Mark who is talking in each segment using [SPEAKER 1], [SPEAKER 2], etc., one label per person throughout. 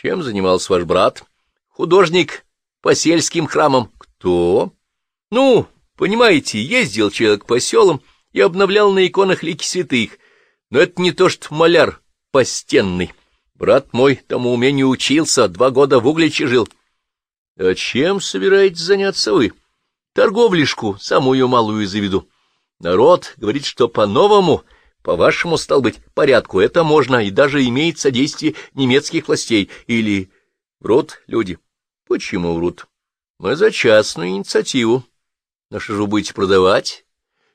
[SPEAKER 1] Чем занимался ваш брат? Художник по сельским храмам. Кто? Ну, понимаете, ездил человек по селам и обновлял на иконах лики святых. Но это не то, что маляр постенный. Брат мой тому умению учился, два года в Угличе жил. А чем собираетесь заняться вы? Торговлишку, самую малую заведу. Народ говорит, что по-новому, по-вашему, стал быть, порядку, это можно, и даже имеет содействие немецких властей. Или врут люди? Почему врут? Мы за частную инициативу. На что же будете продавать?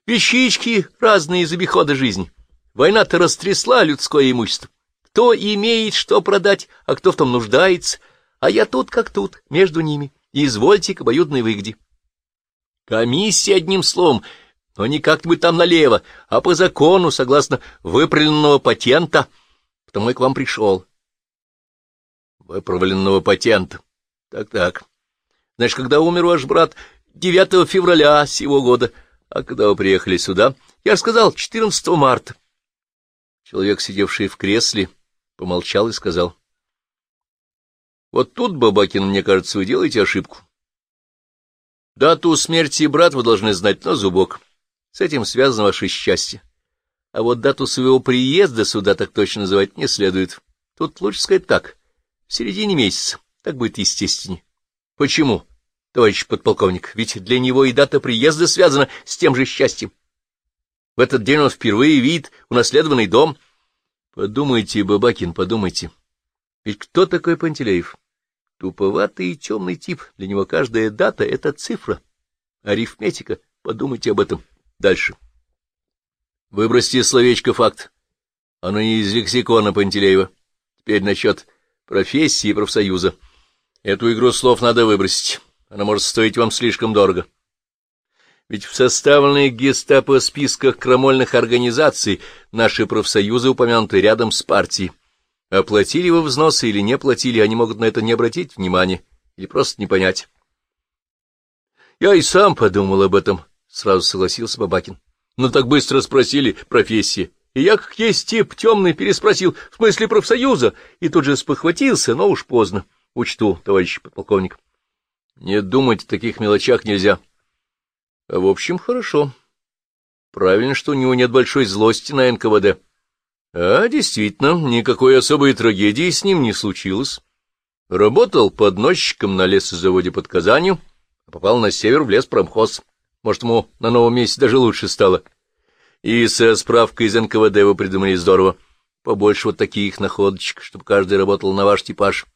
[SPEAKER 1] Вещички разные из обихода жизни. Война-то растрясла людское имущество. Кто имеет что продать, а кто в том нуждается, а я тут как тут, между ними. Извольте к обоюдной выгоде. Комиссия, одним словом, но не как-нибудь там налево, а по закону, согласно выправленного патента. Потому я к вам пришел. Выправленного патента. Так-так. Знаешь, когда умер ваш брат? 9 февраля сего года. А когда вы приехали сюда? Я сказал, 14 марта. Человек, сидевший в кресле, помолчал и сказал. Вот тут, Бабакин, мне кажется, вы делаете ошибку. Дату смерти брат вы должны знать на зубок. С этим связано ваше счастье. А вот дату своего приезда сюда так точно называть не следует. Тут лучше сказать так, в середине месяца. Так будет естественнее. Почему, товарищ подполковник? Ведь для него и дата приезда связана с тем же счастьем. В этот день он впервые видит унаследованный дом. Подумайте, Бабакин, подумайте. Ведь кто такой Пантелеев? Туповатый и темный тип. Для него каждая дата — это цифра. Арифметика. Подумайте об этом. Дальше. Выбросьте словечко «факт». Оно не из лексикона Пантелеева. Теперь насчет профессии и профсоюза. Эту игру слов надо выбросить. Она может стоить вам слишком дорого. Ведь в составленных гестапо списках крамольных организаций наши профсоюзы упомянуты рядом с партией. Оплатили вы взносы или не платили, они могут на это не обратить внимания или просто не понять. Я и сам подумал об этом, — сразу согласился Бабакин. Но так быстро спросили профессии. И я, как есть тип темный, переспросил, в смысле профсоюза, и тут же спохватился, но уж поздно. Учту, товарищ подполковник. Не думать о таких мелочах нельзя. А в общем, хорошо. Правильно, что у него нет большой злости на НКВД. А, действительно, никакой особой трагедии с ним не случилось. Работал подносчиком на лесозаводе под Казанью, а попал на север в лес промхоз. Может, ему на новом месте даже лучше стало. И со справкой из НКВД вы придумали здорово. Побольше вот таких находочек, чтобы каждый работал на ваш типаж.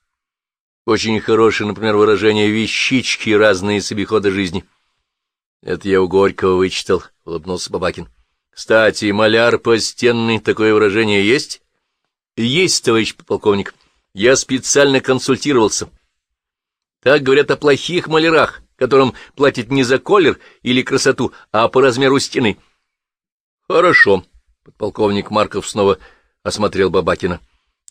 [SPEAKER 1] Очень хорошее, например, выражение «вещички» разные с обихода жизни —— Это я у Горького вычитал, — улыбнулся Бабакин. — Кстати, маляр постенный, такое выражение есть? — Есть, товарищ полковник. Я специально консультировался. Так говорят о плохих малярах, которым платят не за колер или красоту, а по размеру стены. — Хорошо. Подполковник Марков снова осмотрел Бабакина.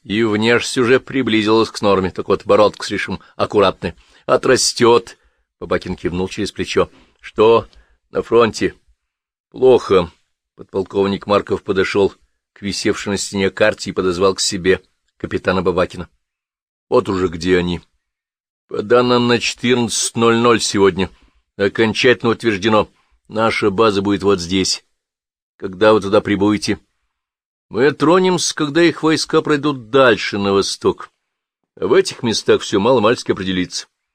[SPEAKER 1] И внешность уже приблизилась к норме, так вот бородка слишком аккуратная. Отрастет. Бабакин кивнул через плечо. — Что на фронте? — Плохо. Подполковник Марков подошел к висевшей на стене карте и подозвал к себе капитана Бабакина. — Вот уже где они. — По данным на 14.00 сегодня. Окончательно утверждено. Наша база будет вот здесь. Когда вы туда прибудете? — Мы тронемся, когда их войска пройдут дальше, на восток. А в этих местах все мало-мальски определится.